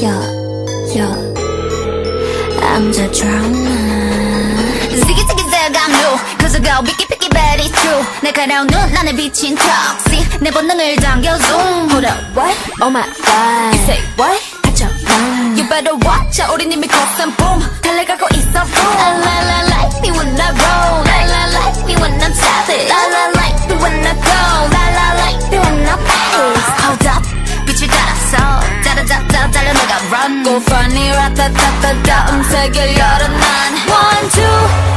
Yo, yo, I'm the drama. Ziggy ziggy zag I'm new Cause I go picky picky but it's true 내 가려운 눈 안에 비친 턱시 내 본능을 당겨 zoom Hold up what? Oh my god. You say what? 난. You better watch out 우린 이미 crossing boom Go funny 라따따따따 음색을 열어 난 One two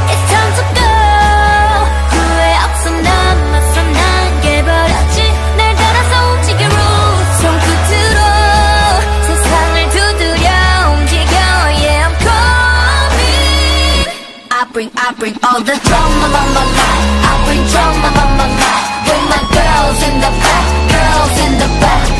it's time to go 후회 없어 남았어 난 깨버렸지 날 따라서 움직여 root 손끝으로 세상을 두드려 움직여 Yeah I'm coming I bring I bring all the drama on my life I bring drama on my life With my girls in the back Girls in the back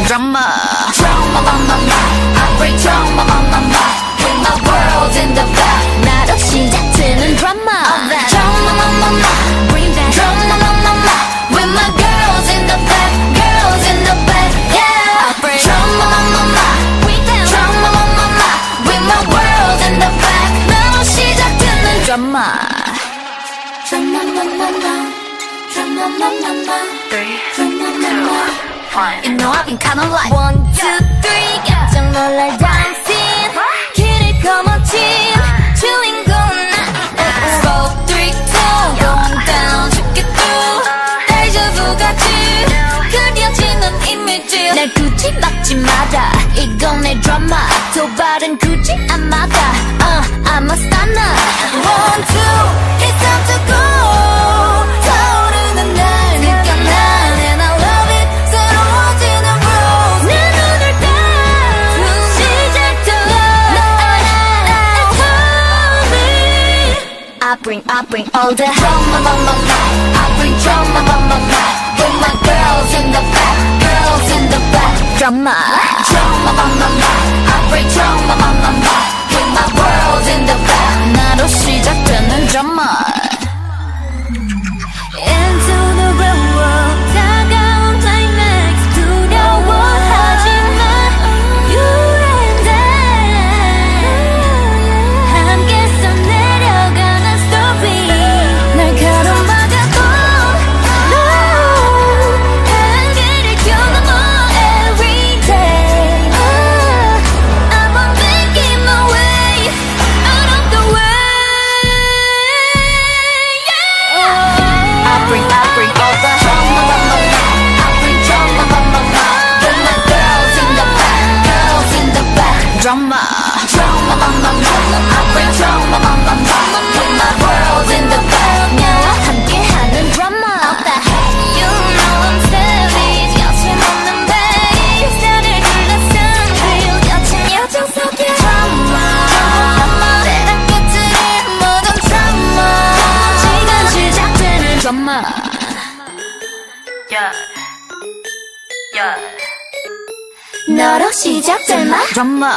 life Three, Drama on my two, life one. You know I've been kinda like One, two, three 깜짝 놀랄 이건 내 드라마 도발은 굳이 안 막아 uh, I'm a stunner One, two It's time to go 타오르는 날 느껴 난 And I love it 새로워지는 rules 내 눈을 딱 시작도 It's coming I bring, I bring all the drama on my life I bring drama on my life With my girls in the back Girls in the back Drama Drama Drama Drama my life I bring drama my life With my world in the back 나와 함께하는 drama What the heck You know I'm savage 여침없는 bass 나를 둘러싼 real 여친 여정 속에 drama 때랑 끝을 모든 drama 지금 시작되는 drama Yeah. Yeah. 너로 시작될 마? drama